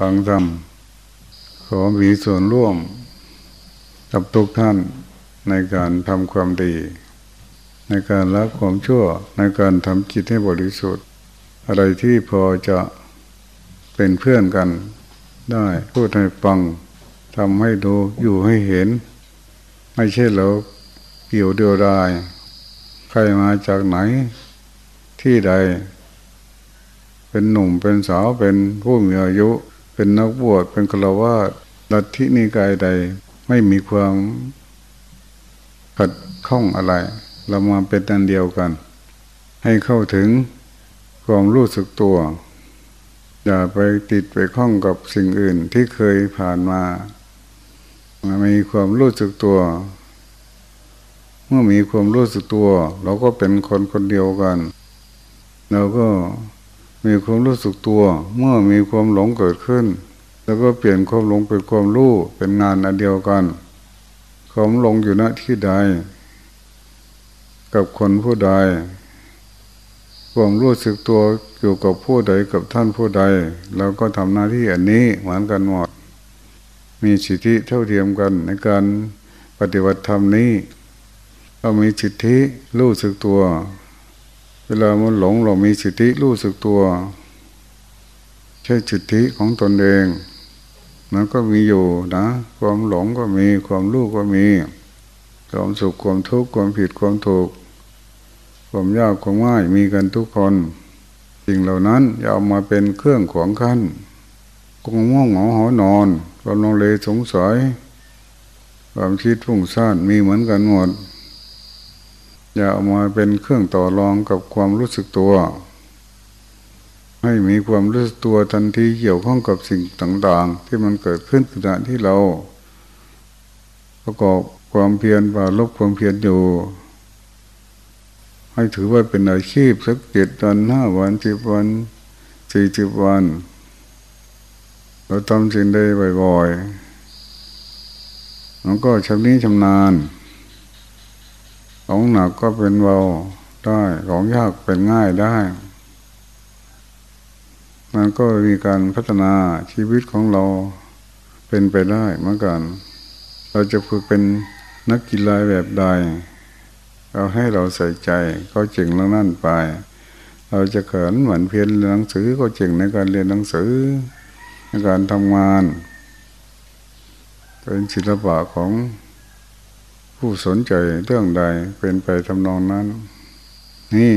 ฟังธรรมขอมีส่วนร่วมกับทุกท่านในการทำความดี ในการละความชั่วในการทำจิตให้บริสุทธิ์ อะไรที่พอจะเป็นเพื่อนกันได้พูดให้ฟังทำให้ดูอยู่ให้เห็น ไม่ใช่เราเกี่ยวเดียวดาย ใครมาจากไหนที่ใด เป็นหนุ่มเป็นสาวเป็นผู้มีอายุ เป็นนักบวชเป็นฆราวาสลัทธินิกายใดไม่มีความขัดข้องอะไร เรามาเป็นอันเดียวกัน ให้เข้าถึงความรู้สึกตัว อย่าไปติดไปข้องกับสิ่งอื่นที่เคยผ่านมามีความรู้สึกตัว เมื่อมีความรู้สึกตัว เราก็เป็นคนคนเดียวกัน เราก็ มีความรู้สึกตัว เมื่อมีความหลงเกิดขึ้น แล้วก็เปลี่ยนความหลงเป็นความรู้เป็นงานอันเดียวกันความหลงอยู่ณที่ใด กับคนผู้ใดความรู้สึกตัวอยู่กับผู้ใดกับท่านผู้ใดเราก็ทำหน้าที่อันนี้เหมือนกันหมด มีสิทธิเท่าเทียมกันในการปฏิบัติธรรมนี้เรามีสิทธิรู้สึกตัว เวลามันหลงเรามีสิทธิรู้สึกตัว ใช่สิทธิของตนเองมันก็มีอยู่นะ ความหลงก็มีความรู้ก็มี ความสุขความทุกข์ความผิดความถูก ความยากความง่ายมีกันทุกคนสิ่งเหล่านั้นอย่าเอามาเป็นเครื่องขวางขั้นกงม่วงหงอหอนอนความลงเลสงสัยความคิดฟุ้งซ่านมีเหมือนกันหมด อย่าเอามาเป็นเครื่องต่อรองกับความรู้สึกตัว ให้มีความรู้สึกตัวทันทีเกี่ยวข้องกับสิ่งต่างๆ ที่มันเกิดขึ้นขณะที่เรา ประกอบความเพียรบาลบความเพียรอยู่ ให้ถือว่าเป็นอาชีพสักเจ็ดวันห้าวันสิบวันสี่สิบวัน เราทำสิ่งใดบ่อยๆมันก็ชำนี้ชำนาญ ของหนักก็เป็นเบาได้ ของยากเป็นง่ายได้ มันก็มีการพัฒนาชีวิตของเราเป็นไปได้เหมือนกัน เราจะฝึกเป็นนักกีฬาแบบใด เราให้เราใส่ใจก็เจ๋งแล้วนั่นไป เราจะเขินเหมือนเพียนหนังสือก็เจ๋งในการเรียนหนังสือ ในการทำงาน เป็นศิลปะของ ผู้สนใจเรื่องใดเป็นไปทำนองนั้น นี่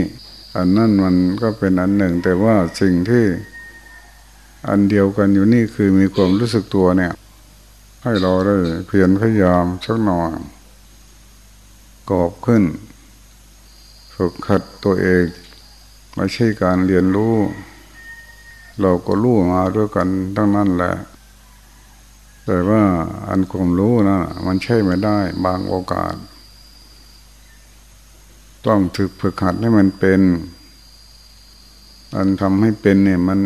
อันนั้นมันก็เป็นอันหนึ่ง แต่ว่าสิ่งที่อันเดียวกันอยู่นี่คือมีความรู้สึกตัวเนี่ย ให้เราได้เพียรพยายามสักหน่อยกอบขึ้น ฝึกขัดตัวเองไม่ใช่การเรียนรู้ เราก็รู้มาด้วยกันทั้งนั้นแหละ แต่ว่าอันความรู้นะมันใช่ไม่ได้ บางโอกาส ต้องถึกฝึกหัดให้มันเป็น อันทำให้เป็นเนี่ย มัน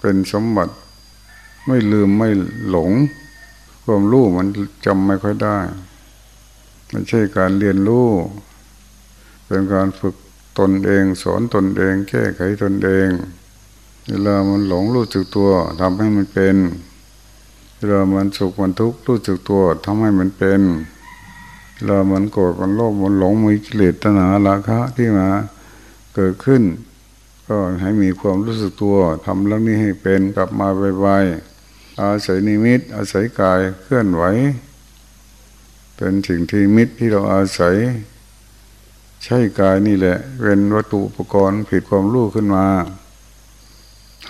เป็นสมบัติ ไม่ลืมไม่หลง ความรู้มันจำไม่ค่อยได้ไม่ใช่การเรียนรู้ เป็นการฝึกตนเอง สอนตนเอง แก้ไขตนเอง เวลามันหลงรู้สึกตัวทำให้มันเป็น เรามันสุขมันทุกข์รู้สึกตัวทำให้มันเป็นเรามันโกรธมันโลภมันหลงมีกิเลสตัณหาราคะที่มาเกิดขึ้น ก็ให้มีความรู้สึกตัวทำเรื่องนี้ให้เป็นกลับมาไวๆอาศัยนิมิต อาศัยกายเคลื่อนไหว เป็นสิ่งที่มิตรที่เราอาศัย ใช่กายนี่แหละเป็นวัตถุอุปกรณ์ผิดความรู้ขึ้นมา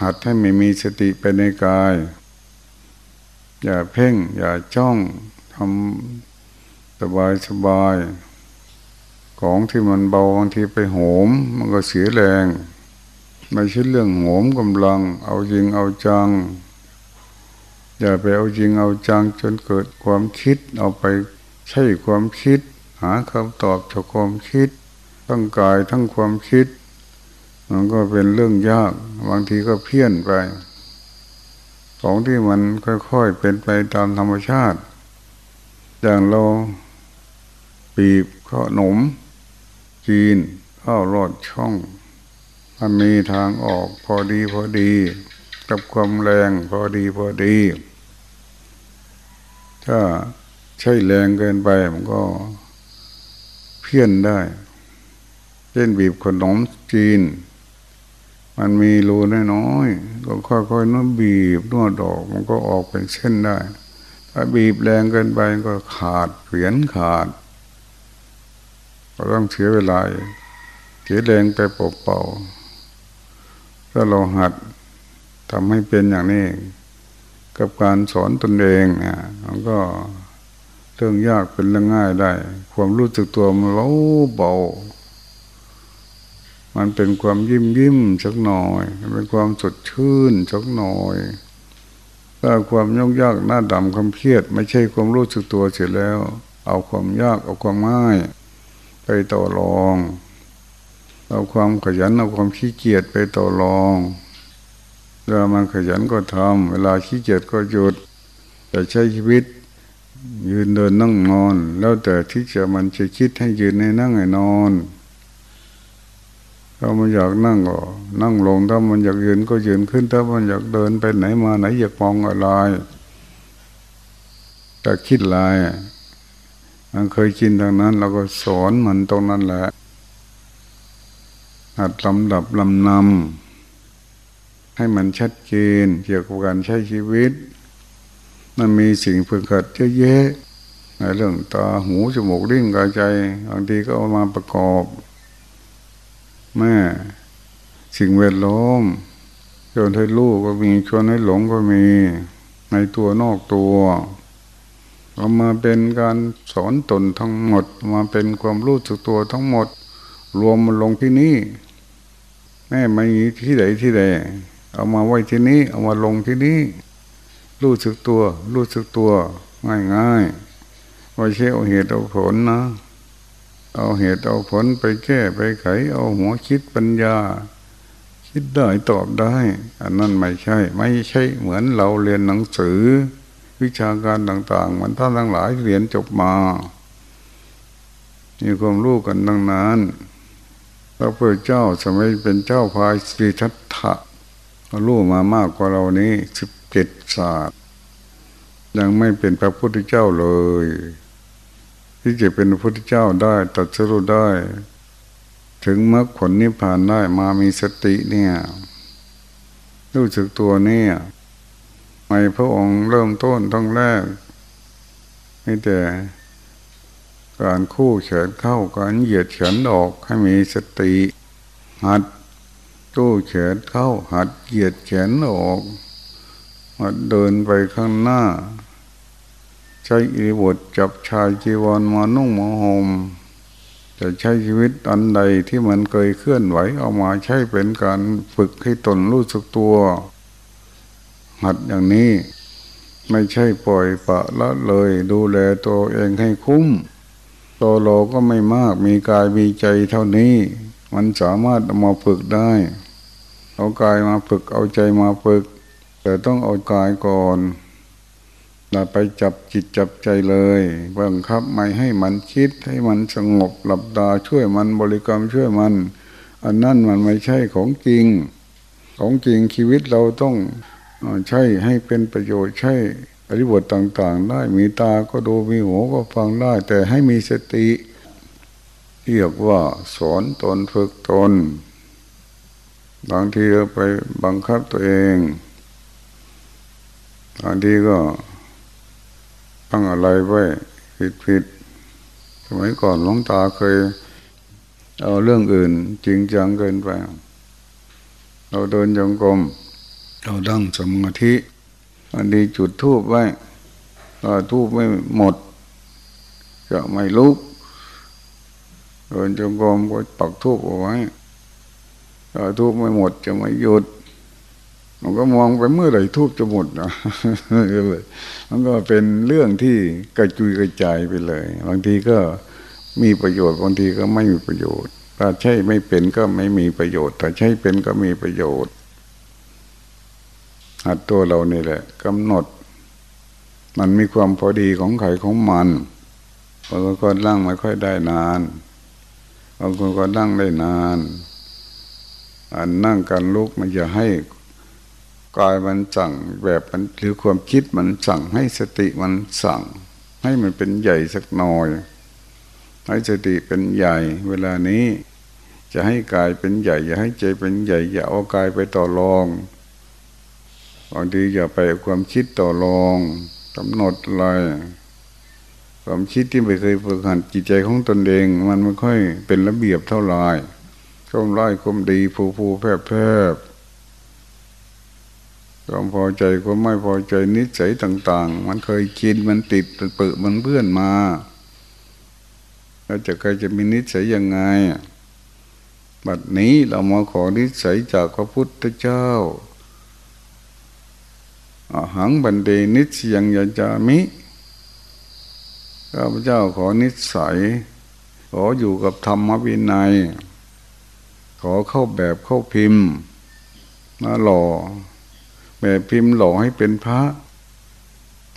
หัดให้ไม่มีสติไปในกาย อย่าเพ่ง อย่าจ้องทำสบายสบายของที่มันเบาบางทีไปโหม มันก็เสียแรง ไม่ใช่เรื่องโหมกำลัง เอาจริงเอาจัง อย่าไปเอาจริงเอาจัง จนเกิดความคิดเอาไปใช่ความคิด หาคำตอบจากความคิด ทั้งกายทั้งความคิด มันก็เป็นเรื่องยาก บางทีก็เพี้ยนไป ของที่มันค่อย ๆ เป็นไปตามธรรมชาติ อย่างเราปีบขนม จีนข้าวรอดช่องมันมีทางออกพอดีพอดี กับความแรงพอดีพอดี ถ้าใช้แรงเกินไปมันก็เพี้ยนได้ เช่นบีบขนมจีน มันมีรูน้อยๆก็ค่อยๆนวดบีบนวดออกมันก็ออกเป็นเส้นได้ ถ้าบีบแรงเกินไปก็ขาดเขียนขาด ก็ต้องเสียเวลาเสียแรงไปเปล่าๆถ้าเราหัดทำให้เป็นอย่างนี้ กับการสอนตนเองเนี่ยมันก็เรื่องยากเป็นเรื่องง่ายได้ ความรู้สึกตัวมันเบาเบา มันเป็นความยิ้มยิ้มสักหน่อย มันเป็นความสดชื่นสักหน่อยถ้าความยากยากหน้าดำความเครียด ไม่ใช่ความรู้สึกตัวเสร็จแล้ว เอาความยากเอาความง่าย ไปต่อรอง เอาความขยันเอาความขี้เกียจไปต่อรองเวลามันขยันก็ทำเวลาขี้เกียจก็หยุดแต่ใช้ชีวิต ยืนเดินนั่งนอน แล้วแต่ที่จะมันจะคิดให้ยืนให้นั่งให้นอน ถ้ามันอยากนั่งก็นั่งลงถ้ามันอยากยืนก็ยืนขึ้น ถ้ามันอยากเดินไปไหนมาไหนอยากมองอะไรจะคิดอะไรมันเคยกินทางนั้น เราก็สอนมันตรงนั้นแหละหัดลำดับลำนำให้มันชัดเจนเกี่ยวกับการใช้ชีวิต มันมีสิ่งฝึกหัดเยอะแยะในเรื่องตาหูจมูกลิ้นกายใจบางทีก็เอามาประกอบ แม่สิ่งแวดล้อมชวนให้ลูกก็มีชวนให้หลงก็มีในตัวนอกตัวเอามาเป็นการสอนตนทั้งหมด มาเป็นความรู้สึกตัวทั้งหมด รวมมันลงที่นี่แม่ไม่มีที่ไหนที่ใดเอามาไว้ที่นี้ เอามาลงที่นี้ รู้สึกตัว รู้สึกตัว ง่ายง่ายไม่ใช่เอาเหตุเอาผลนะ เอาเหตุเอาผลไปแก้ไปไข เอาหัวคิดปัญญา คิดได้ตอบได้ อันนั้นไม่ใช่ ไม่ใช่เหมือนเราเรียนหนังสือ วิชาการต่างๆ มันท่านทั้งหลายเรียนจบมามีความรู้กันดังนั้นพระพุทธเจ้าสมัยเป็นเจ้าพายสีทัตถะรู้มามากกว่าเรานี้สิบเจ็ดศาสตร์ ยังไม่เป็นพระพุทธเจ้าเลย ที่จะเป็นพระพุทธเจ้าได้ตัดสรุได้ ถึงมรรคผลนิพพานได้มามีสติเนี่ยรู้สึกตัวเนี่ยไม่พระองค์เริ่มต้นต้องแรกไม่แต่การคู่เฉินเข้าการเหยียดเฉินออกให้มีสติ หัดตู้เฉินเข้าหัดเหยียดเฉินออกหัดเดินไปข้างหน้า ใช้อิริบทจับชายจีวรมานุ่งมาห่มจะใช้ชีวิตอันใดที่มันเคยเคลื่อนไหวเอามาใช้เป็นการฝึกให้ตนรู้สึกตัวหัดอย่างนี้ไม่ใช่ปล่อยปะละเลย ดูแลตัวเองให้คุ้มตัวเราก็ไม่มากมีกายมีใจเท่านี้ มันสามารถเอามาฝึกได้เอากายมาฝึกเอาใจมาฝึก แต่ต้องเอากายก่อน เราไปจับจิตจับใจเลยบังคับไม่ให้มันคิดให้มันสงบหลับตาช่วยมันบริกรรมช่วยมัน อันนั้นมันไม่ใช่ของจริง ของจริงชีวิตเราต้องใช้ให้เป็นประโยชน์ใช้อริบทต่าง ๆ ได้มีตาก็ดูมีหูก็ฟังได้ แต่ให้มีสติเรียกว่าสอนตนฝึกตนบางทีเราไปบังคับตัวเองบางทีก็ ตั้งอะไรไว้ผิดผิดสมัยก่อนหลวงตาเคย เอาเรื่องอื่น จริงจังเกินไป เราเดินจงกรมเราดั้งสมาธิอันดีจุดทูบไว้ถ้าทูบไม่หมด จะไม่ลุกเดินจงกรมก็ปักทูบเอาไว้ถ้าทูบไม่หมดจะไม่หยุด มันก็มองไปเมื่อไหร่ทูบจะหมดนะมันก็เป็นเรื่องที่กระจุยกระจายไปเลย บางทีก็มีประโยชน์บางทีก็ไม่มีประโยชน์ ถ้าใช่ไม่เป็นก็ไม่มีประโยชน์ ถ้าใช่เป็นก็มีประโยชน์หัดตัวเรานี่แหละกำหนด มันมีความพอดีของไข่ของมันบางคนนั่งไม่ค่อยได้นานบางคนก็นั่งได้นาน อันนั่งการลุกมันจะให้ กายมันสั่งแบบมันหรือความคิดมันสั่งให้สติมันสั่ง ให้มันเป็นใหญ่สักหน่อย ให้สติเป็นใหญ่เวลานี้ จะให้กายเป็นใหญ่ อย่าให้ใจเป็นใหญ่ อย่าเอากายไปต่อรองบางทีอย่าไปความคิดต่อรองกำหนดอะไรความคิดที่ไม่เคยฝึกหัดจิตใจของตนเอง มันไม่ค่อยเป็นระเบียบเท่าไหร่ก้มไล่ก้มดีผูผูแพบแพบ ความพอใจก็ไม่พอใจนิสัยต่าง ๆ มันเคยกินมันติดเปื้อมันเพื่อนมา แล้วจะใครจะมีนิสัยยังไง บัดนี้เรามาขอนิสัยจากพระพุทธเจ้าอาหังบันเดนิสยังยาจามิข้าพเจ้าขอนิสัย ขออยู่กับธรรมวินัย ขอเข้าแบบเข้าพิมพ์มาหล่อ แบบพิมพ์หล่อให้เป็นพระ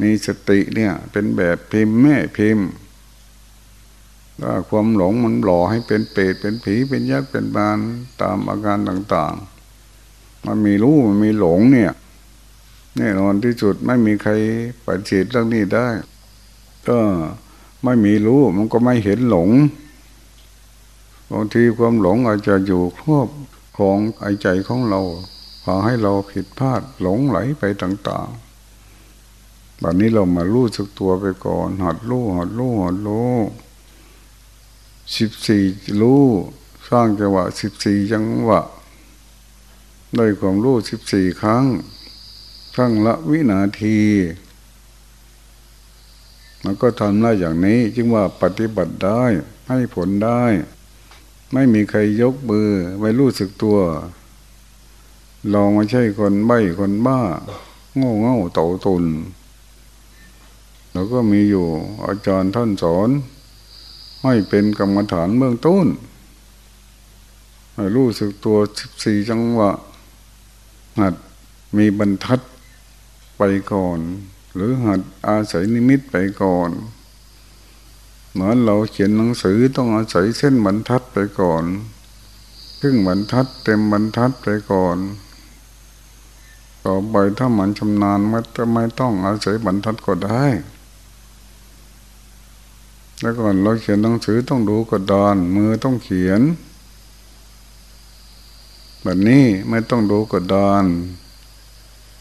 มีสติเนี่ย เป็นแบบพิมพ์แม่พิมพ์ถ้าความหลงมันหล่อให้เป็นเปรตเป็นผีเป็นยักษ์เป็นบานตามอาการต่างๆ มันมีรู้มันมีหลงเนี่ยแน่นอนที่สุดไม่มีใครปฏิเสธเรื่องนี้ได้ ก็ไม่มีรู้มันก็ไม่เห็นหลงบางทีความหลงอาจจะอยู่ครอบของไอใจของเรา พาให้เราผิดพลาดหลงไหลไปต่างๆแบบนี้เรามารู้สึกตัวไปก่อนหัดรู้หัดรู้หัดรู้สิบสี่รู้สร้างจังหวะสิบสี่จังหวะได้ความรู้สิบสี่ครั้งครั้งละวินาทีมันก็ทำได้อย่างนี้จึงว่าปฏิบัติได้ให้ผลได้ ไม่มีใครยกมือไว้รู้สึกตัว เราไม่ใช่คนใบ้คนบ้า โง่เง่าเต่าตุนแล้วก็มีอยู่อาจารย์ท่านสอนให้เป็นกรรมฐานเบื้องต้นให้รู้สึกตัวสิบสี่จังหวะหัดมีบรรทัดไปก่อน หรือหัดอาศัยนิมิตไปก่อนเหมือนเราเขียนหนังสือต้องอาศัยเส้นบรรทัดไปก่อนครึ่งบรรทัดเต็มบรรทัดไปก่อน ต่อไปถ้ามันชำนาญมันจะไม่ต้องอาศัยบรรทัดก็ได้ แล้วก่อนเราเขียนหนังสือต้องดูกระดาน มือต้องเขียน แบบนี้ไม่ต้องดูกระดาน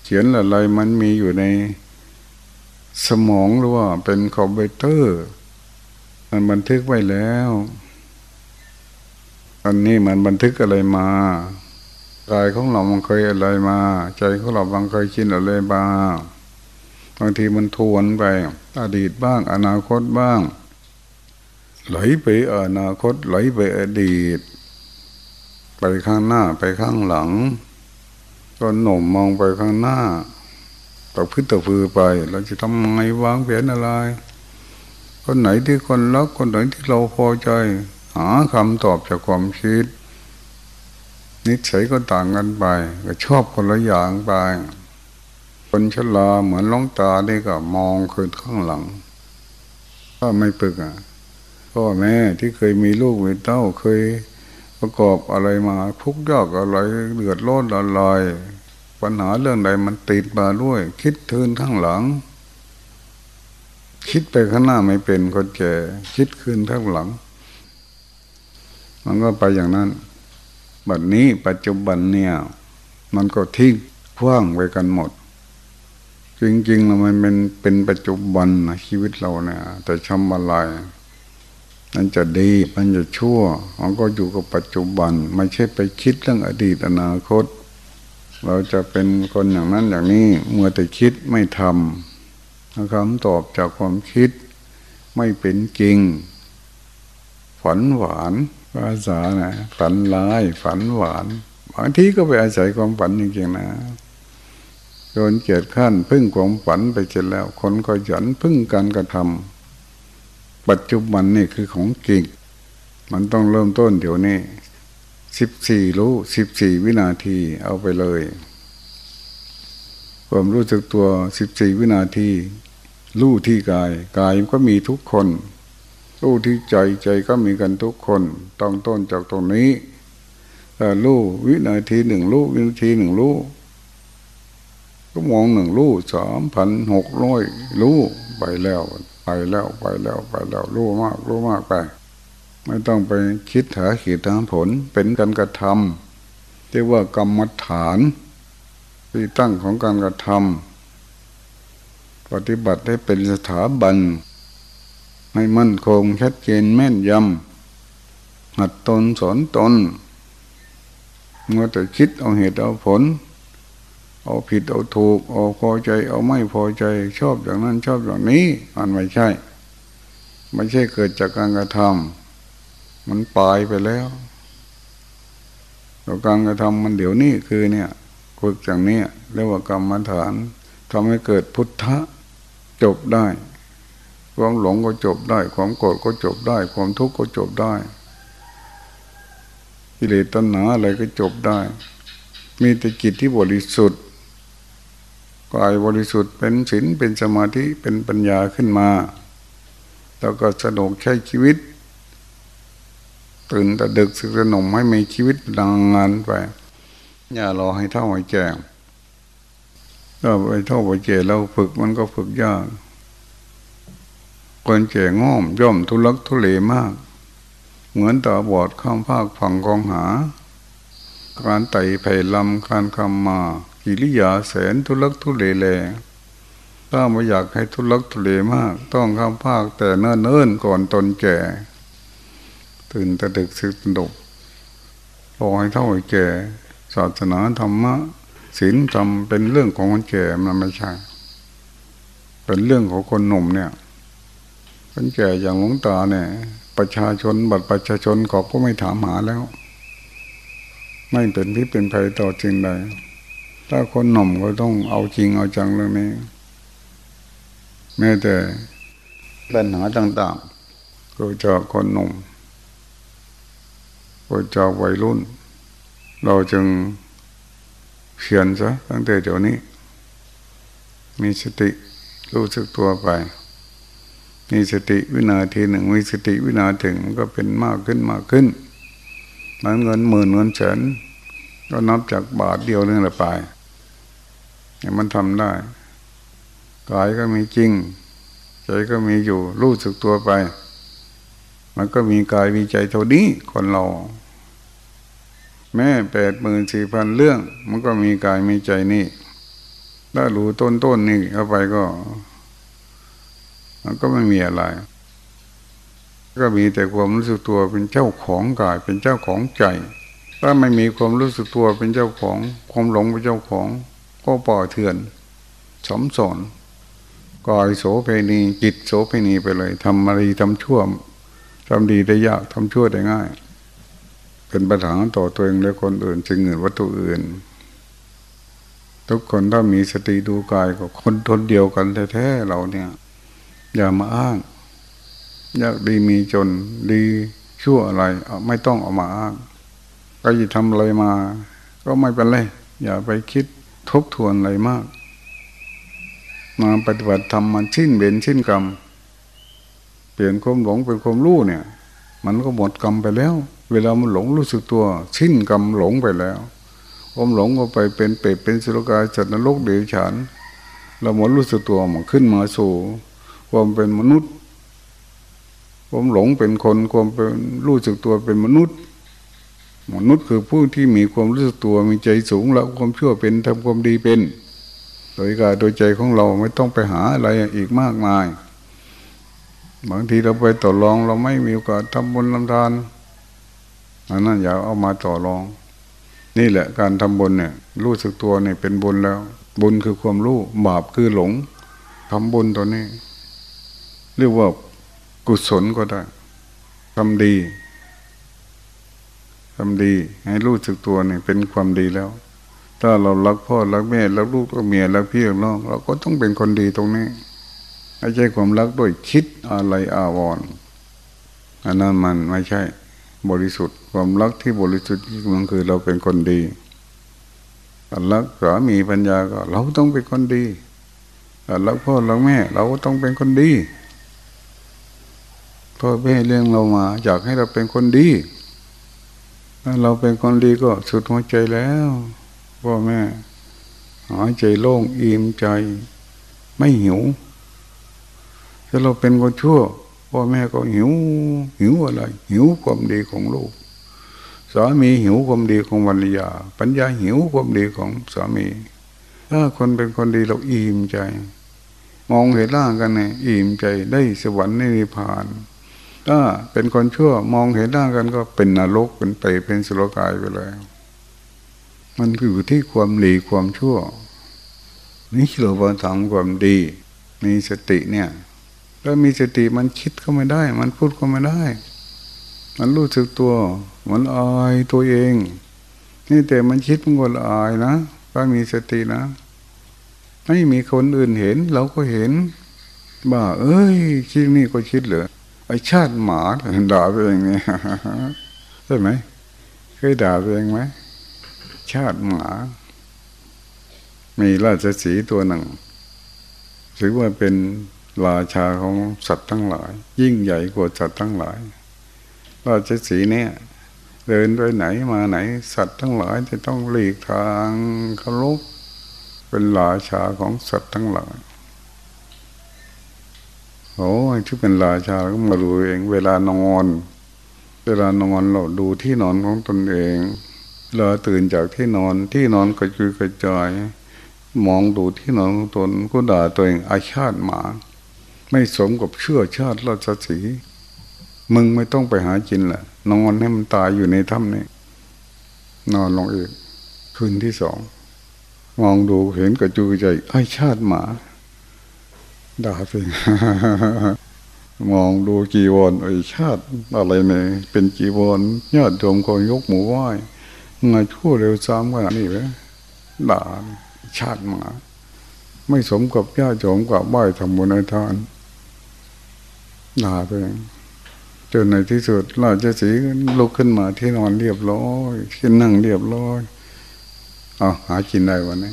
เขียนอะไรมันมีอยู่ในสมองหรือว่าเป็นคอมพิวเตอร์ มันบันทึกไว้แล้ว อันนี้มันบันทึกอะไรมา กายของเรามันเคยอะไรมา ใจของเราบางเคยคิดอะไรบ้างบางทีมันทวนไป อดีตบ้าง อนาคตบ้าง ไหลไปอนาคต ไหลไปอดีต ไปข้างหน้าไปข้างหลังคนหนุ่มมองไปข้างหน้าต่อพื้นต่อพือไป เราจะทำไงวางแผนอะไร คนไหนที่คนรักคนไหนที่เราพอใจ หาคำตอบจากความคิด นิสัยก็ต่างกันไป ก็ชอบคนละอย่างไปคนชราเหมือนล้องตาได้ก็มองคืนข้างหลังก็ไม่ปึกอะพ่อแม่ที่เคยมีลูกมีเต้าเคยประกอบอะไรมาทุกยากอะไรเดือดร้อนอะไรปัญหาเรื่องใดมันติดมาด้วย คิดทืนข้างหลัง คิดไปข้างหน้าไม่เป็นคนแก่คิดคืนข้างหลัง มันก็ไปอย่างนั้น บัดนี้ปัจจุบันเนี่ยมันก็ทิ้งคว้างไปกันหมด จริงๆแล้วมันเป็นเป็นปัจจุบันนะชีวิตเราเนี่ย แต่ชำอะไรมันจะดีมันจะชั่วมันก็อยู่กับปัจจุบัน ไม่ใช่ไปคิดเรื่องอดีตอนาคต เราจะเป็นคนอย่างนั้นอย่างนี้เมื่อแต่คิดไม่ทำคำตอบจากความคิดไม่เป็นจริงฝันหวาน ภาษานะฝันร้ายฝันหวานบางทีก็ไปอาศัยความฝันจริงๆนะโดนเกียดขั้นพึ่งความฝันไปเสร็จแล้ว คนก็หยันพึ่งการกระทำปัจจุบันนี่คือของจริงมันต้องเริ่มต้นเดี๋ยวนี้สิบสี่รู้สิบสี่วินาทีเอาไปเลยความรู้สึกตัวสิบสี่วินาที รู้ที่กาย กายก็มีทุกคน รู้ที่ใจใจก็มีกันทุกคนต้องต้นจากตรงนี้แต่รู้วินาทีหนึ่งรู้วินาทีหนึ่งรู้ก็มองหนึ่งรู้สามพันหกร้อยรู้ไปแล้ว ไปแล้วไปแล้วไปแล้วรู้มากรู้มากไป ไม่ต้องไปคิดหาขีดหาผลเป็นการกระทำเรียกว่ากรรมฐานที่ตั้งของการกระทำปฏิบัติให้เป็นสถาบัน ให้มั่นคงชัดเจนแม่นยำหัดตนสอนตนเมื่อแต่คิดเอาเหตุเอาผล เอาผิดเอาถูก เอาพอใจ เอาไม่พอใจ ชอบอย่างนั้นชอบอย่างนี้ มันไม่ใช่ ไม่ใช่เกิดจากการกระทำมันปลายไปแล้วตัวการกระทำมันเดี๋ยวนี้คือเนี่ยฝึกอย่างนี้เรียกว่ากรรมฐานทำให้เกิดพุทธะจบได้ ความหลงก็จบได้ ความโกรธก็จบได้ ความทุกข์ก็จบได้กิเลสตัณหาอะไรก็จบได้ มีแต่จิตที่บริสุทธิ์กายบริสุทธิ์เป็นศีลเป็นสมาธิเป็นปัญญาขึ้นมา แล้วก็สนุกใช้ชีวิต ตื่นแต่ดึกสึกสนมให้มีชีวิตดังงานไป อย่ารอให้เท่าให้แก่ถ้าไปเท่าไปแก่เราฝึกมันก็ฝึกยาก คนแก่ง่อมย่อมทุลักทุเลมาก เหมือนตาบอดข้ามภาคฝั่งกองหา การไต่ไผ่ลำการคำมากิริยาแสนทุลักทุเลแลถ้าไม่อยากให้ทุลักทุเลมาก ต้องข้ามภาคแต่เนิ่นเนิ่นก่อนตนแก่ ตื่นตะดึกสึกดกรอให้เท่าแก่ ศาสนาธรรมะศีลธรรมเป็นเรื่องของคนแก่มันไม่ใช่ เป็นเรื่องของคนหนุ่มเนี่ย คนแก่อย่างหลวงตาเนี่ย ประชาชนบัตรประชาชนเขาก็ไม่ถามหาแล้ว ไม่เป็นพิษเป็นภัยต่อจริงใดถ้าคนหนุ่มก็ต้องเอาจริงเอาจังเรื่องนี้แม้แต่ปัญหาต่างๆก็จากคนหนุ่มก็จากวัยรุ่น เราจึงเขียนซะตั้งแต่เดี๋ยวนี้ มีสติรู้สึกตัวไป มีสติวินาทีหนึ่งมีสติวินาทีหนึ่งก็เป็นมากขึ้นมากขึ้นมันเงินหมื่นเงินแสนก็นับจากบาทเดียวนึงละไปมันทำได้กายก็มีจริง ใจก็มีอยู่รู้สึกตัวไป มันก็มีกายมีใจเท่านี้คนเรา แม่แปดหมื่นสี่พันเรื่อง มันก็มีกายมีใจนี่ถ้ารู้ต้นต้นนี่เข้าไปก็ มันก็ไม่มีอะไร ก็มีแต่ความรู้สึกตัวเป็นเจ้าของกายเป็นเจ้าของใจ ถ้าไม่มีความรู้สึกตัวเป็นเจ้าของความหลงเป็นเจ้าของ ก็ปล่อยเถื่อนสมสนกายโสเพณีจิตโสเพณีไปเลยทำอะไรทำชั่วทำดีได้ยากทำชั่วได้ง่าย เป็นปัญหาต่อตัวเองและคนอื่นสิ่งอื่นวัตถุอื่น ทุกคนถ้ามีสติดูกายก็คนทนเดียวกันแท้ๆเราเนี่ย อย่ามาอ้างยากดีมีจนดีชั่วอะไรไม่ต้องเอามาอ้างก็จะทำอะไรมา ก็ไม่เป็นไรอย่าไปคิดทบทวนอะไรมาก มาปฏิบัติทำมันชิ้นเบนชิ้นกรรม เปลี่ยนความหลงเป็นความรู้เนี่ย มันก็หมดกรรมไปแล้ว เวลามันหลงรู้สึกตัวชิ้นกรรมหลงไปแล้วความหลงก็ไปเป็นเปรตเป็นสุรกายจัตนรกเดือดฉานเราหมดรู้สึกตัวมันขึ้นมาสู่ ความเป็นมนุษย์ความหลงเป็นคนความเป็นรู้สึกตัวเป็นมนุษย์ มนุษย์คือผู้ที่มีความรู้สึกตัวมีใจสูงแล้วความชั่วเป็นทำความดีเป็น โดยกายโดยใจของเราไม่ต้องไปหาอะไรอีกมากมาย บางทีเราไปต่อรองเราไม่มีโอกาสทำบุญทำทานอันนั้นอย่าเอามาต่อรอง นี่แหละการทำบุญเนี่ยรู้สึกตัวเนี่ยเป็นบุญแล้ว บุญคือความรู้บาปคือหลงทำบุญตัวนี้ เรียกว่ากุศลก็ได้ทำดีทำดี ให้รู้สึกตัวเนี่ยเป็นความดีแล้ว ถ้าเรารักพ่อรักแม่รักลูกรักเมียรักพี่รักน้อง เราก็ต้องเป็นคนดีตรงนี้ไม่ใช่ความรักด้วยคิดอะไรอาวรณ์อันนั้นมันไม่ใช่ บริสุทธิ์ ความรักที่บริสุทธิ์มันคือเราเป็นคนดีรักสามีปัญญาก็ เราต้องเป็นคนดีรักพ่อรักแม่ เราก็ต้องเป็นคนดี พ่อแม่เลี้ยงเรามา อยากให้เราเป็นคนดีถ้าเราเป็นคนดีก็สุดหัวใจแล้วพ่อแม่หายใจโล่งอิ่มใจ ไม่หิวถ้าเราเป็นคนชั่วพ่อแม่ก็หิว หิวอะไร หิวความดีของลูกสามีหิวความดีของวรรยา ปัญญาหิวความดีของสามี ถ้าคนเป็นคนดีเราอิ่มใจ มองเห็นร่างกันเนี่ยอิ่มใจได้สวรรค์ในิพพาน ถ้าเป็นคนชั่วมองเห็นร่ากันก็เป็นนรกเป็นไปเป็นสุรกายไปแล้วมันอยู่ที่ความดีความชั่ว นี่เราบทำความดี มีสติเนี่ยถ้ามีสติมันคิดก็ไม่ได้ มันพูดก็ไม่ได้ มันรู้สึกตัว มันอายตัวเอง นี่แต่มันคิดมันก็อายนะถ้ามีสตินะไม่มีคนอื่นเห็น เราก็เห็นบ่าเอ้ยคิดนี่ก็คิดเหรอ ไอชาติหมาด่าไปเองเนี่ยใช่ไหมเคยด่าไปเองไหมชาติหมา มีราชสีตัวหนึ่งถือว่าเป็นราชาของสัตว์ทั้งหลาย ยิ่งใหญ่กว่าสัตว์ทั้งหลาย ราชสีเนี่ย เดินไปไหนมาไหน สัตว์ทั้งหลายจะต้องหลีกทางเคารพเป็นราชาของสัตว์ทั้งหลาย โอ้ที่เป็นราชาก็มาดูเอง เวลานอน เวลานอนเราดูที่นอนของตนเองเราตื่นจากที่นอนที่นอนกระจุยกระจาย มองดูที่นอนของตนก็ด่าตัวเองอาชาติหมา ไม่สมกับเชื่อชาติราชสีมึงไม่ต้องไปหากินแหละนอนให้มันตายอยู่ในถ้ำนี้นอนลงอีกคืนที่สองมองดูเห็นกระจุยใจไอชาติหมา ด่าไปมองดูกีวรไอชาติอะไรเนี่ยเป็นกีวรญาติโยมก็ยกหมูไหว้งานชั่วเร็วซ้ำขนาดนี้เลยด่าชาติมา ไม่สมกับญาติโยมกับไหว้ทำบุญในทานด่าไปจนในที่สุดราชสีลุกขึ้นมาที่นอนเรียบร้อยขึ้นนั่งเรียบร้อยเอาหากินได้วันนี้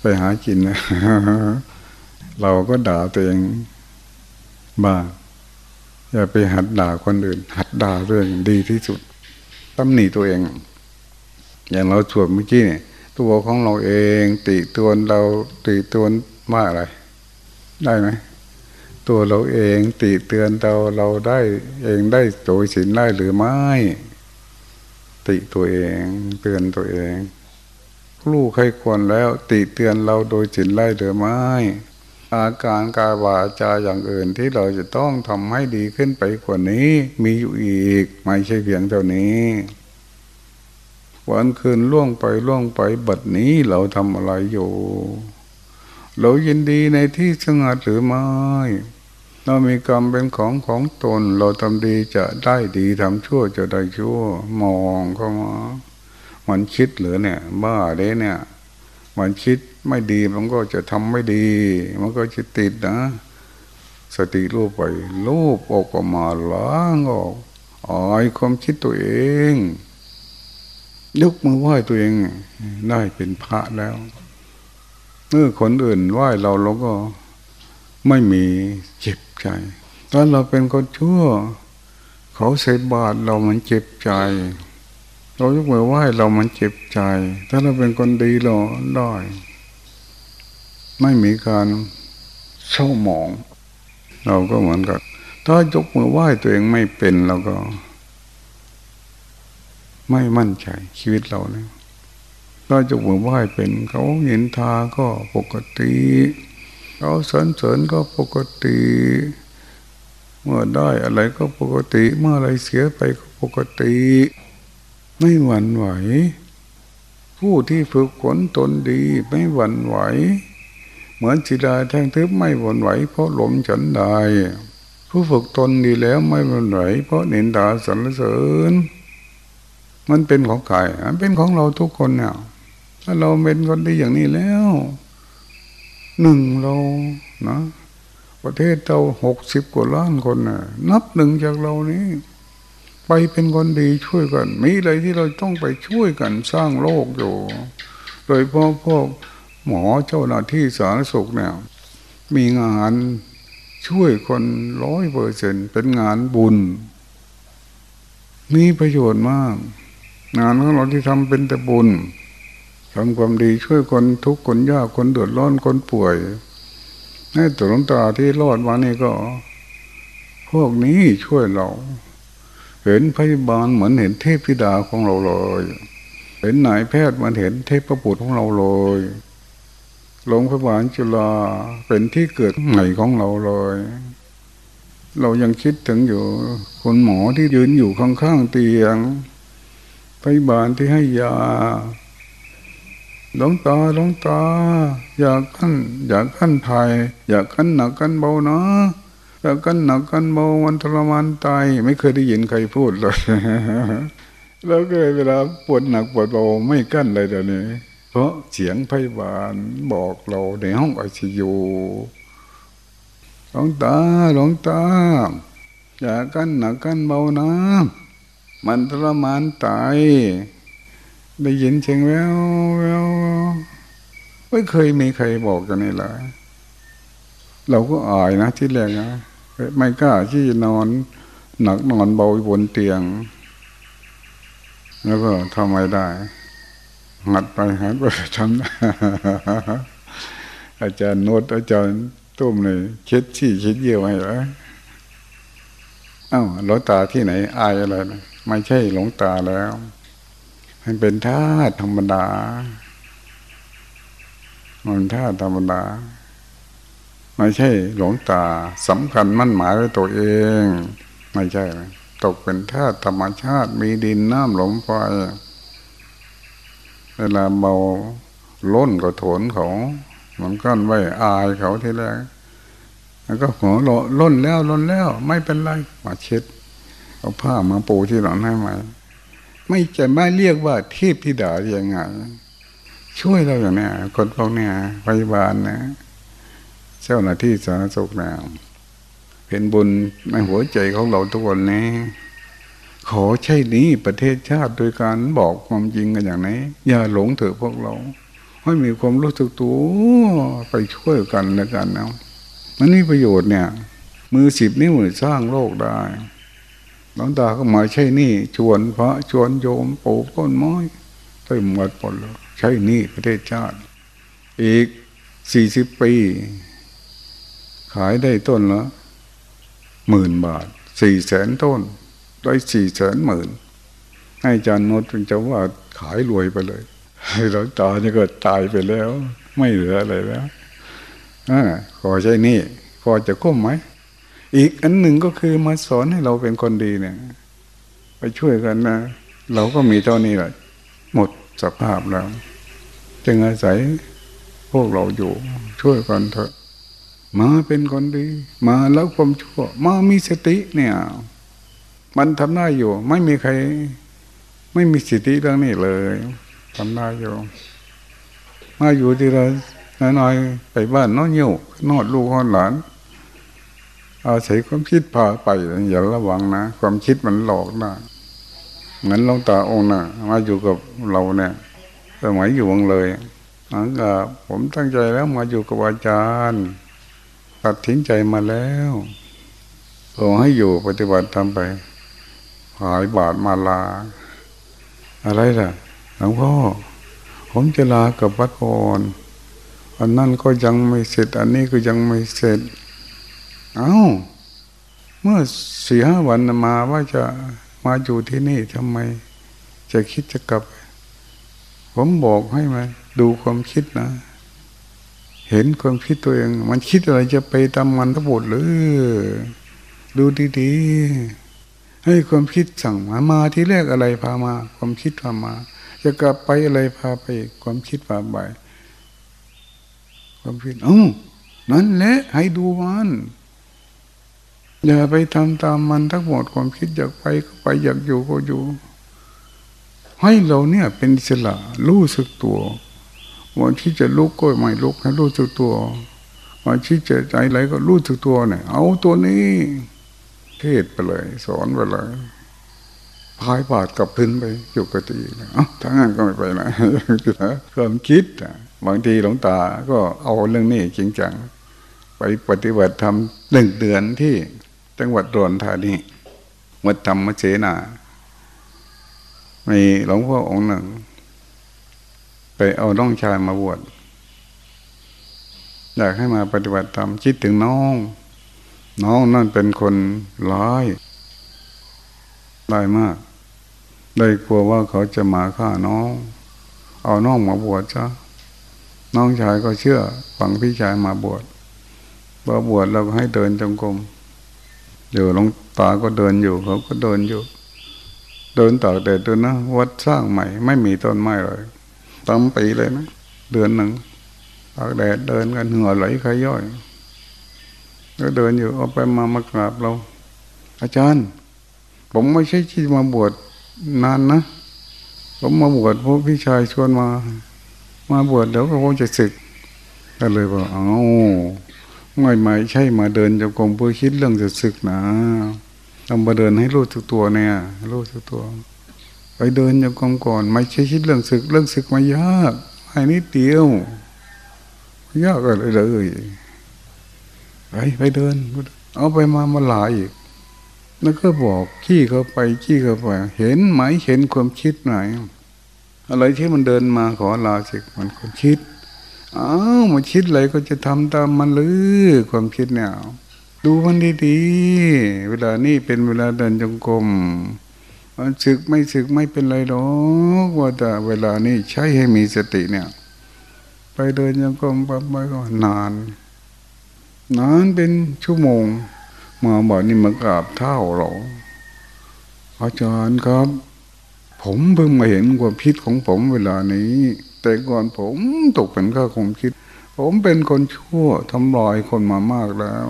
ไปหากินนะ เราก็ด่าตัวเองบ้าอย่าไปหัดด่าคนอื่น หัดด่าเรื่องดีที่สุดตำหนิตัวเอง อย่างเราสวดเมื่อกี้เนี่ยตัวของเราเอง ติตวนเราติตวนว่าอะไร ได้ไหมตัวเราเองติเตือนเราเราได้เองได้โดยสินได้หรือไม่ ติตัวเองเตือนตัวเอง ลูกใครควรแล้ว ติเตือนเราโดยสินได้หรือไม่ อาการกายวาจาอย่างอื่นที่เราจะต้องทำให้ดีขึ้นไปกว่านี้ มีอยู่อีก ไม่ใช่เพียงเท่านี้วันคืนล่วงไปล่วงไปบัดนี้เราทำอะไรอยู่ เรายินดีในที่สงัดหรือไม่เรามีกรรมเป็นของของตน เราทำดีจะได้ดีทำชั่วจะได้ชั่ว มองเข้ามา มันคิดหรือเนี่ย บ้าเด้เนี่ย มันคิดไม่ดีมันก็จะทำไม่ดี มันก็จะติดนะ สติรูปไปรูปออกมาล้างออกอายความคิดตัวเอง ยกมือไหว้ตัวเองได้เป็นพระแล้วเมื่อคนอื่นไหว้เราเราก็ไม่มีเจ็บใจถ้าเราเป็นคนชั่ว เขาใส่บาตรเรามันเจ็บใจ เรายกมือไหว้เรามันเจ็บใจ ถ้าเราเป็นคนดีเราได้ ไม่มีการเศร้าหมอง เราก็เหมือนกับ ถ้ายกมือไหว้ตัวเองไม่เป็นเราก็ ไม่มั่นใจชีวิตเราเนี่ยเราจะมือไหว้เป็น เขาเห็นทาก็ปกติ เขาสนเสริญก็ปกติ เมื่อได้อะไรก็ปกติ เมื่ออะไรเสียไปก็ปกติ ไม่หวั่นไหว ผู้ที่ฝึกฝนตนดีไม่หวั่นไหว เหมือนศิลาแท่งทึบไม่หวั่นไหว เพราะหลมฉันใดผู้ฝึกตนดีแล้วไม่หวั่นไหว เพราะเนินดาสรรเสริญ มันเป็นของใครมันเป็นของเราทุกคนเนี่ยถ้าเราเป็นคนดีอย่างนี้แล้วหนึ่งเรานะประเทศเราหกสิบกว่าล้านคนน่ะนับหนึ่งจากเรานี้ ไปเป็นคนดีช่วยกัน มีอะไรที่เราต้องไปช่วยกันสร้างโลกอยู่ โดยพวกพวกหมอเจ้าหน้าที่สาธารณสุขเนี่ยมีงานช่วยคนร้อยเปอร์เซ็นเป็นงานบุญ มีประโยชน์มาก งานของเราที่ทำเป็นแต่บุญทำความดีช่วยคนทุกข์คนยากคนเดือดร้อนคนป่วยให้ตัวหลวงตาที่รอดมานี่ก็ พวกนี้ช่วยเรา เห็นพยาบาลเหมือนเห็นเทพธิดาของเราเลย เห็นนายแพทย์มันเห็นเทพประปุตของเราเลยโรงพยาบาลจุฬาเป็นที่เกิดใหม่ของเราเลย เรายังคิดถึงอยู่ คนหมอที่ยืนอยู่ข้างๆเตียงพยาบาลที่ให้ยาหลงตาหลงตา อยากขั้นอยากขั้นภายอยากขั้นหนักขั้นเบานะ อยากันหนักขั้นเบาวันทรมานตายไม่เคยได้ยินใครพูดเลยแล้วก็เวลาปวดหนักปวดเบาไม่กั้นเลยเดี๋ยวนี้ เพราะเสียงพยาบาลบอกเราในห้องไอซียูหลงตาหลงตาอย่ากั้นหนักกันเบานะมันทรมานตายได้ยินเสียงแววแววไม่เคยมีใครบอกกันนี่เลยเราก็อายนะที่แรกนะ ไม่กล้าที่นอน หนักนอนเบาบนเตียง แล้วก็ทำไม่ได้หัดไปหัดไปทำอาจารย์โนดอาจารย์ตุ้มเลยเช็ดชี้เช็ดเยี่ยวให้เลยเอ้าหลวงตาที่ไหนอายอะไรนะไม่ใช่หลวงตาแล้ว มันเป็นธาตุธรรมดา มันธาตุธรรมดา ไม่ใช่หลงตาสำคัญมั่นหมายไว้ตัวเอง ไม่ใช่ตกเป็นธาตุธรรมชาติมีดินน้ำลมไฟเวลาเบาล้นก็โถนเขา มันก้อนไว้อายเขาทีแรกแล้วก็หัวล้นแล้วล้นแล้ว ไม่เป็นไรมาเช็ด เอาผ้ามาปูที่หลังให้ไหมไม่จะไม่เรียกว่าเทพธิดาอย่างไงช่วยเราอย่างนี้คนพวกนี้พยาบาลนะ เจ้าหน้าที่สาธารณสุขนะเป็นบุญในหัวใจของเราทุกคนนี้ ขอใช่นี้ประเทศชาติโดยการบอกความจริงกันอย่างนี้อย่าหลงเถอะพวกเราให้มีความรู้สึกตัวไปช่วยกันแล้วกันนะมันมีประโยชน์เนี่ย มือสิบนิ้วสร้างโลกได้หลวงตาก็มาใช่นี่ ชวนพระชวนโยมปลูกต้นไม้เต็มหมดหมดเลยใช่นี่ประเทศชาติ อีกสี่สิบปี ขายได้ต้นละหมื่นบาทสี่แสนต้น ได้สี่แสนหมื่นให้อาจารย์นดเป็นเจ้าว่าขายรวยไปเลยให้หลวงตานี่ก็ตายไปแล้ว ไม่เหลืออะไรแล้วอขอใช่นี่ พอจะก้มไหม อีกอันหนึ่งก็คือมาสอนให้เราเป็นคนดีเนี่ย ไปช่วยกันนะ เราก็มีเท่านี้แหละหมดสภาพแล้ว จึงอาศัยพวกเราอยู่ช่วยกันเถอะ มาเป็นคนดี มาแล้วความชั่ว มามีสติเนี่ย มันทำได้อยู่ ไม่มีใคร ไม่มีสติเรื่องนี้เลยทำได้อยู่ มาอยู่ที่เราน้อยๆไปบ้านน้อยเหี่ยวนอดลูกนอดหลานอาศัยความคิดพาไปอย่าระวังนะ ความคิดมันหลอกได้เหมือนลงตาองค์น่ะมาอยู่กับเราเนี่ยสมัยอยู่วังเลยอันกับผมตั้งใจแล้วมาอยู่กับอาจารย์ ตัดทิ้งใจมาแล้วขอให้อยู่ปฏิบัติทำไป หายบาดมาลา อะไรล่ะหลวงพ่อผมจะลากับวัดก่อนอันนั้นก็ยังไม่เสร็จ อันนี้ก็ยังไม่เสร็จ เอา้า เมื่อสี่ห้าวันมาว่าจะมาอยู่ที่นี่ทำไม จะคิดจะกลับ ผมบอกให้มาดูความคิดนะ เห็นความคิดตัวเอง มันคิดอะไรจะไปทำมันทั้งหมดหรือดูดีๆ ให้ความคิดสั่งมามาที่แรกอะไรพามา ความคิดพามา จะกลับไปอะไรพาไป ความคิดพาไปความคิดเอ้านั่นแหละให้ดูมันอย่าไปทำตามมันทั้งหมดความคิดอยากไปก็ไปอยากอยู่ก็อยู่ ให้เราเนี่ยเป็นอิสระรู้สึกตัว วันที่จะลุกก็ไม่ลุกให้รู้สึกตัววันที่จะใจไหลก็รู้สึกตัวเนี่ย เอาตัวนี้ เทศไปเลย สอนไปเลยพายบาดกับพื้นไปอยู่กติเอ้าถ้างั้นก็ไม่ไปไหนความคิดบางทีหลวงตาก็เอาเรื่องนี้จริงจังไปปฏิบัติธรรมหนึ่งเดือนที่จังหวัดรอนธานีวัดธรรมเสนา มีหลวงพ่อองค์หนึ่ง ไปเอาน้องชายมาบวชอยากให้มาปฏิบัติธรรมคิดถึงน้อง น้องนั่นเป็นคนร้ายได้มากได้กลัวว่าเขาจะมาฆ่าน้อง เอาน้องมาบวชซะน้องชายก็เชื่อฟังพี่ชายมาบวชพอบวชเราก็ให้เดินจงกรมอยู่หลวงตาก็เดินอยู่ เขาก็เดินอยู่ เดินต่อแต่ตัวนะวัดสร้างใหม่ ไม่มีต้นไม้เลย ตั้งปีเลยนะเดือนหนึ่งตากแดดเดินกันเหงื่อไหลขย่อย ก็เดินอยู่เอาไปมามากราบเรา อาจารย์ ผมไม่ใช่ที่มาบวชนานนะ ผมมาบวชเพราะพี่ชายชวนมา มาบวชเดี๋ยวก็คงจะศึกก็เลยบอกเอาไม่ไม่ใช่มาเดินจงกรมเพื่อคิดเรื่องจะศึกนะต้องมาเดินให้รู้สึกตัวเนี่ย รู้สึกตัว ไปเดินจงกรมก่อน ไม่ใช่คิดเรื่องศึกเรื่องศึกมายากให้นิดเดียวยากอะไรเลยไปไปเดิน เอาไปมามาหลายอีกแล้วก็บอกขี้เข้าไปขี้เข้าไป เห็นไหมเห็นความคิดไหนอะไรที่มันเดินมาขอลาสิกมันคนคิดอ้าวมันคิดอะไรก็จะทำตามมันหรือความคิดเนี่ยดูมันดีๆเวลานี้เป็นเวลาเดินจงกรม มันศึกไม่ศึกไม่เป็นไรหรอกว่าแต่เวลานี้ใช้ให้มีสติเนี่ย ไปเดินยังกรมปั๊บไปก็นาน นานเป็นชั่วโมง มาบอกนี่มากราบเท่าเราอาจารย์ครับ ผมเพิ่งมาเห็นความคิดของผมเวลานี้ แต่ก่อนผมตกเป็นข้าความคิด ผมเป็นคนชั่วทำลายคนมามากแล้ว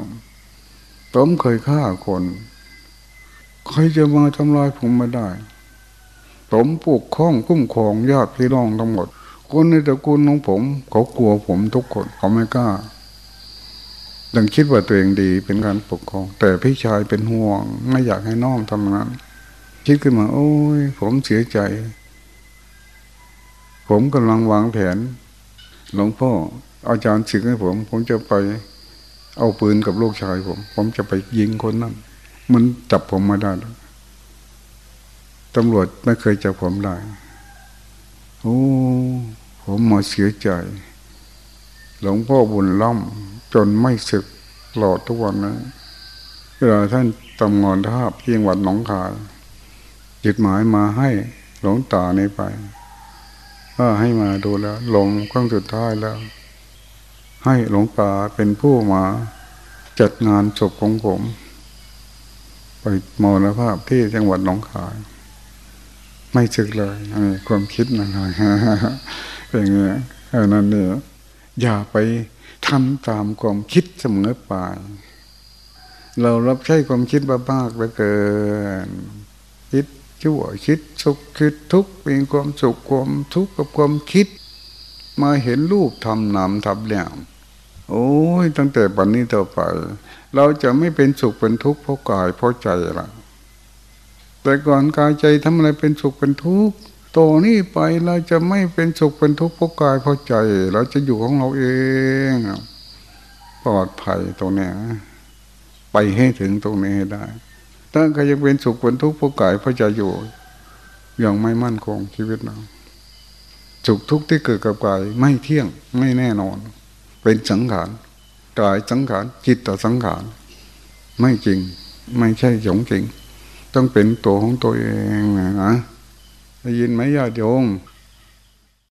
ผมเคยฆ่าคน ใครจะมาทำลายผมไม่ได้ ผมปกครองคุ้มครองญาติพี่น้องทั้งหมด คนในตระกูลของผม เขากลัวผมทุกคนเขาไม่กล้าดังคิดว่าตัวเองดีเป็นการปกครอง แต่พี่ชายเป็นห่วง ไม่อยากให้น้องทำงานคิดขึ้นมา โอ้ย ผมเสียใจ ผมกำลังวางแผน หลวงพ่ออาจารย์สึกให้ผม ผมจะไปเอาปืนกับลูกชายผม ผมจะไปยิงคนนั้น มันจับผมมาได้ตำรวจไม่เคยจับผมได้ โอ้ ผมมาเสียใจ หลวงพ่อบุญล่ำจนไม่ศึกหลอดทุกวันนะเวลาท่านตำงอนท่าเพียงวัดหนองคายจิตหมายมาให้หลวงตาในไปก็ให้มาดูแล้วลงครั้งสุดท้ายแล้ว ให้หลวงตาเป็นผู้มาจัดงานศพของผม มรณภาพที่จังหวัดหนองคาย ไม่จึกเลยความคิดนะฮะเป็นไงนั้นเนี่ยอย่าไปทำตามความคิดเสมอไป เรารับใช้ความคิดบ้ากเหลือเกิน คิดชั่วคิดสุขคิดทุกข์เป็นความสุขความทุกข์กับความคิด มาเห็นรูปทำนามทำแล้วโอ้ยตั้งแต่ปัจนี้ต่อไป เราจะไม่เป็นสุขเป็นทุกข์เพราะกายเพราะใจละแต่ก่อนกายใจทำอะไรเป็นสุขเป็นทุกข์โตนี้ไปเราจะไม่เป็นสุขเป็นทุกข์เพราะกายเพราะใจ เราจะอยู่ของเราเองปลอดภัยตรงนี้ไปให้ถึงตรงนี้ให้ได้ถ้าใครยังเป็นสุขเป็นทุกข์เพราะกายเพราะใจอยู่ยังไม่มั่นคงชีวิตเราสุขทุกข์ที่เกิดกับกายไม่เที่ยงไม่แน่นอน เป็นสังขาร กายสังขารจิตตสังขารไม่จริง ไม่ใช่สงจริง ต้องเป็นตัวของตัวเองนะได้ยินไหมญาติโยม